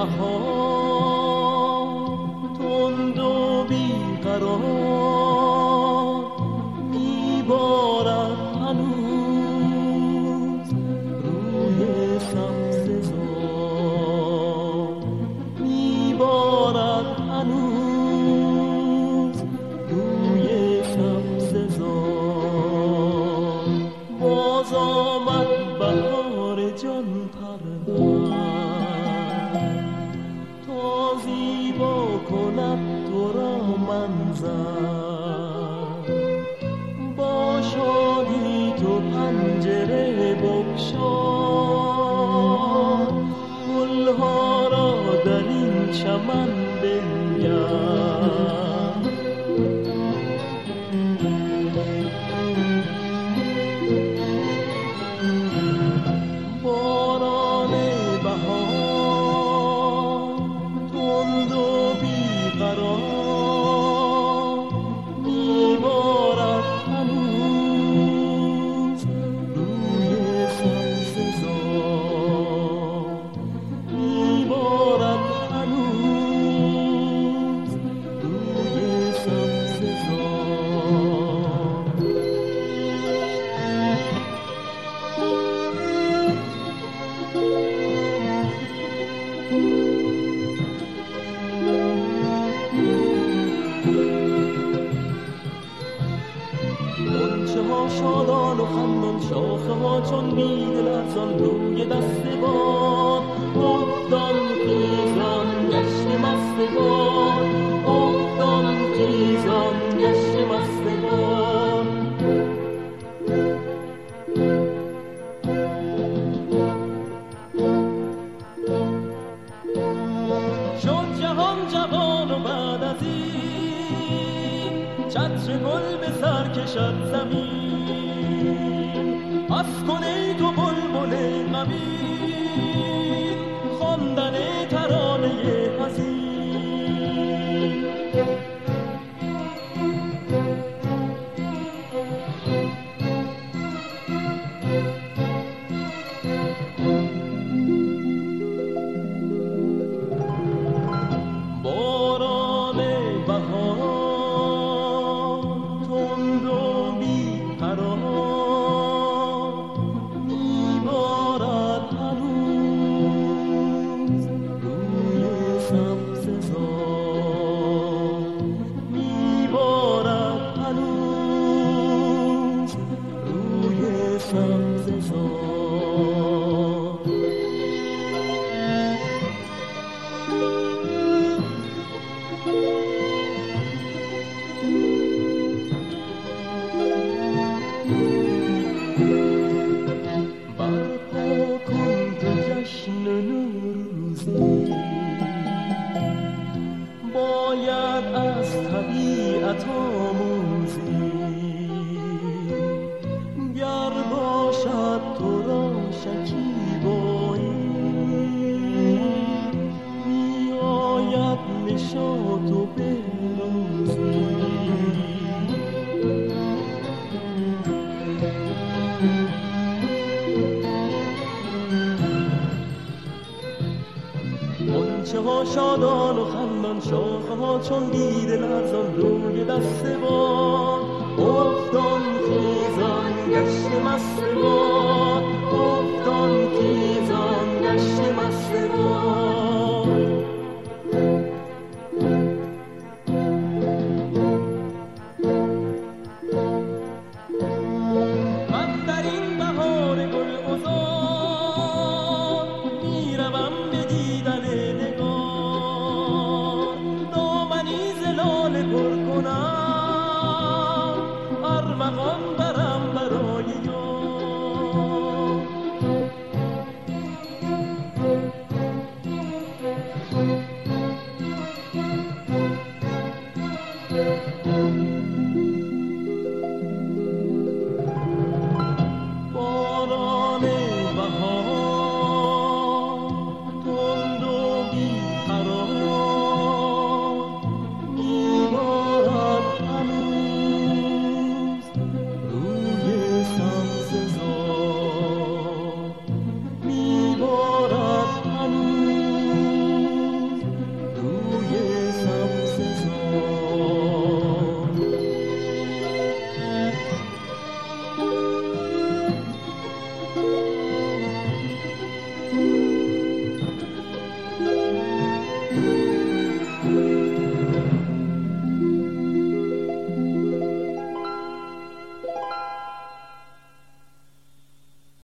بهار تند و بیقرار. شد. گلها را در این چمن بنگر. منچه ها شادان و خندان شاخه ها چون باد لرزان روی دست باد. افتان خیزان گشت مستگان افتان خیزان گشت باد. چون جهان جوان قطر گل به سر کشد زمین؟ از کن ای تو بلبل غمی جشن نوروزی باید از طبیعت آموزی. گر باشد تو را شکیبایی می آید نشاط و به بچه ها شادان و خندان شاخه ها چون دیده لرزان روی دست با افتان خیزان گشت مست با